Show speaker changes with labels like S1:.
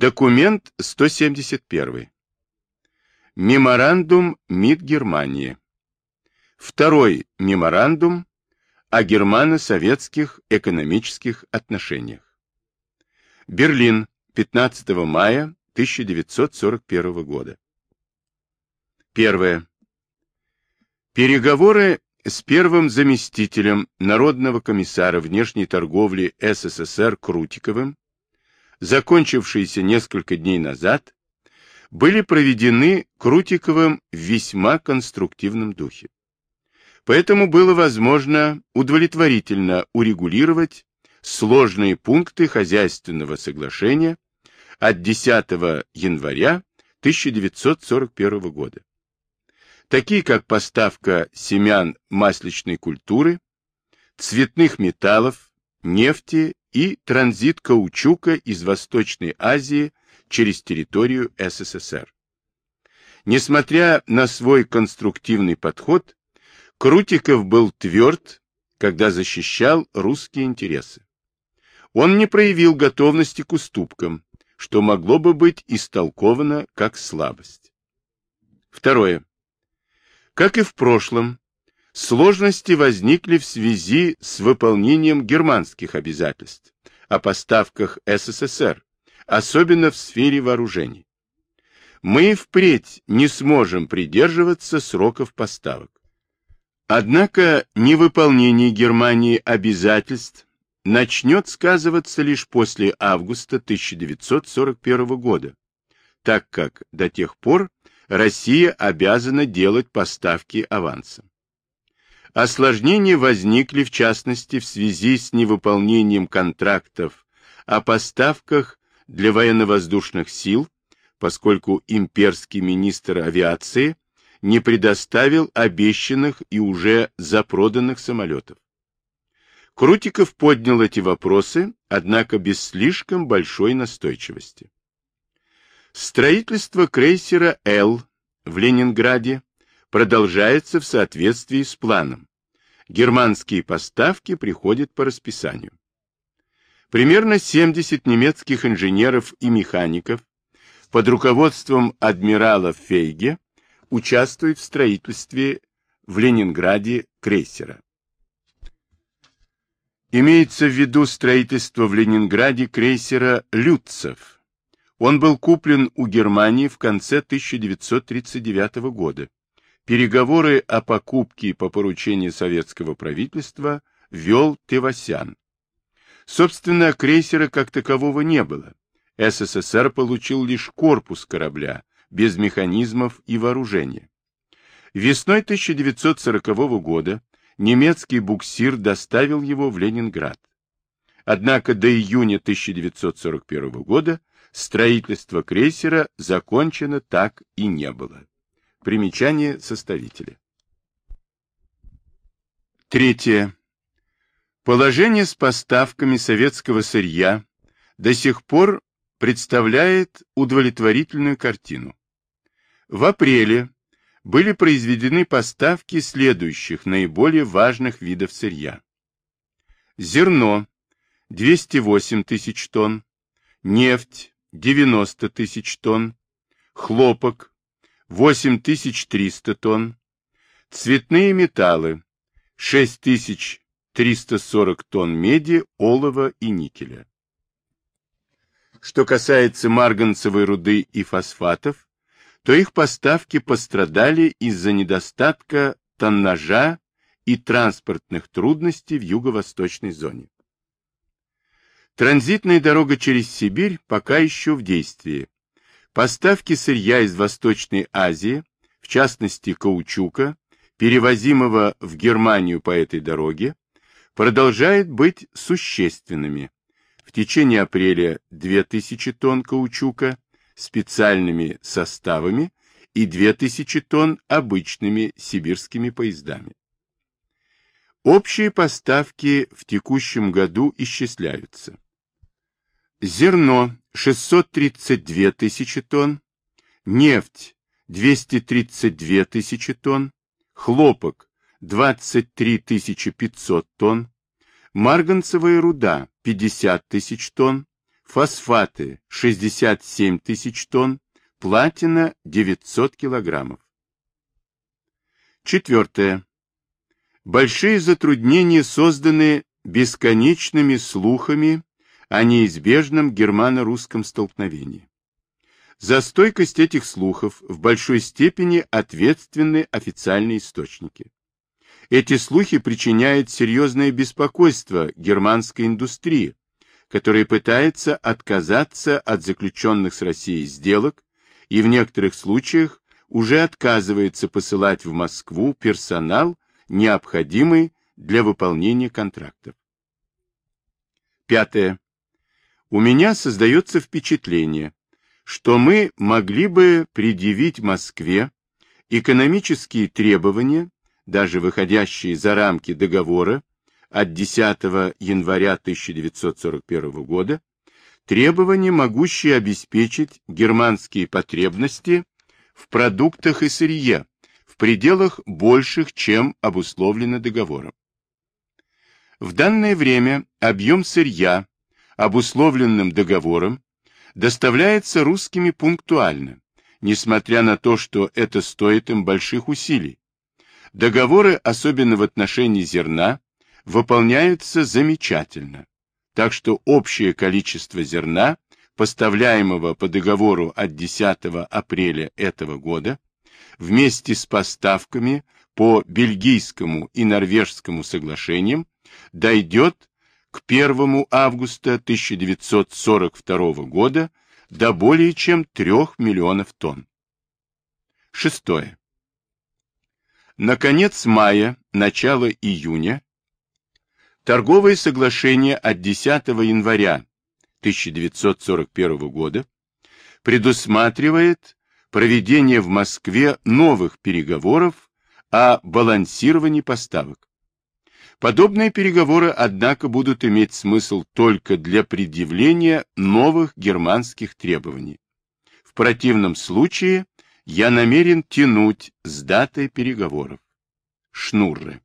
S1: Документ 171. Меморандум МИД Германии. Второй меморандум о германо-советских экономических отношениях. Берлин, 15 мая 1941 года. Первое. Переговоры с первым заместителем Народного комиссара внешней торговли СССР Крутиковым, закончившиеся несколько дней назад, были проведены Крутиковым в весьма конструктивном духе. Поэтому было возможно удовлетворительно урегулировать сложные пункты хозяйственного соглашения от 10 января 1941 года, такие как поставка семян масличной культуры, цветных металлов, нефти и транзит каучука из Восточной Азии через территорию СССР. Несмотря на свой конструктивный подход, Крутиков был тверд, когда защищал русские интересы. Он не проявил готовности к уступкам, что могло бы быть истолковано как слабость. Второе. Как и в прошлом, сложности возникли в связи с выполнением германских обязательств о поставках СССР, особенно в сфере вооружений. Мы впредь не сможем придерживаться сроков поставок. Однако невыполнение Германии обязательств начнет сказываться лишь после августа 1941 года, так как до тех пор Россия обязана делать поставки авансом. Осложнения возникли в частности в связи с невыполнением контрактов о поставках для военно-воздушных сил, поскольку имперский министр авиации не предоставил обещанных и уже запроданных самолетов. Крутиков поднял эти вопросы, однако без слишком большой настойчивости. Строительство крейсера «Л» в Ленинграде продолжается в соответствии с планом. Германские поставки приходят по расписанию. Примерно 70 немецких инженеров и механиков под руководством адмирала Фейге участвует в строительстве в Ленинграде крейсера. Имеется в виду строительство в Ленинграде крейсера «Люцев». Он был куплен у Германии в конце 1939 года. Переговоры о покупке по поручению советского правительства вел Тевасян. Собственно, крейсера как такового не было. СССР получил лишь корпус корабля, без механизмов и вооружения. Весной 1940 года немецкий буксир доставил его в Ленинград. Однако до июня 1941 года строительство крейсера закончено так и не было. Примечание составителя. Третье. Положение с поставками советского сырья до сих пор представляет удовлетворительную картину. В апреле были произведены поставки следующих наиболее важных видов сырья. Зерно 208 тысяч тонн, нефть 90 тысяч тонн, хлопок 8300 тонн, цветные металлы 6340 тонн меди, олова и никеля. Что касается марганцевой руды и фосфатов, то их поставки пострадали из-за недостатка тоннажа и транспортных трудностей в юго-восточной зоне. Транзитная дорога через Сибирь пока еще в действии. Поставки сырья из Восточной Азии, в частности каучука, перевозимого в Германию по этой дороге, продолжают быть существенными. В течение апреля 2000 тонн каучука, специальными составами и 2000 тонн обычными сибирскими поездами. Общие поставки в текущем году исчисляются. Зерно 632 тысячи тонн, нефть 232 тысячи тонн, хлопок 23 500 тонн, марганцевая руда 50 тысяч тонн, фосфаты 67 тысяч тонн, платина 900 килограммов. Четвертое. Большие затруднения созданы бесконечными слухами о неизбежном германо-русском столкновении. За стойкость этих слухов в большой степени ответственны официальные источники. Эти слухи причиняют серьезное беспокойство германской индустрии, которая пытается отказаться от заключенных с Россией сделок и в некоторых случаях уже отказывается посылать в Москву персонал, необходимый для выполнения контрактов. Пятое. У меня создается впечатление, что мы могли бы предъявить Москве экономические требования, даже выходящие за рамки договора от 10 января 1941 года, требования, могущие обеспечить германские потребности в продуктах и сырье в пределах больших, чем обусловлено договором. В данное время объем сырья, обусловленным договором, доставляется русскими пунктуально, несмотря на то, что это стоит им больших усилий. Договоры, особенно в отношении зерна, выполняются замечательно, так что общее количество зерна, поставляемого по договору от 10 апреля этого года, вместе с поставками по бельгийскому и норвежскому соглашениям, дойдет к 1 августа 1942 года до более чем 3 миллионов тонн. Шестое. Наконец мая, начало июня, торговое соглашение от 10 января 1941 года предусматривает проведение в Москве новых переговоров о балансировании поставок. Подобные переговоры, однако, будут иметь смысл только для предъявления новых германских требований. В противном случае я намерен тянуть с датой переговоров. Шнурры.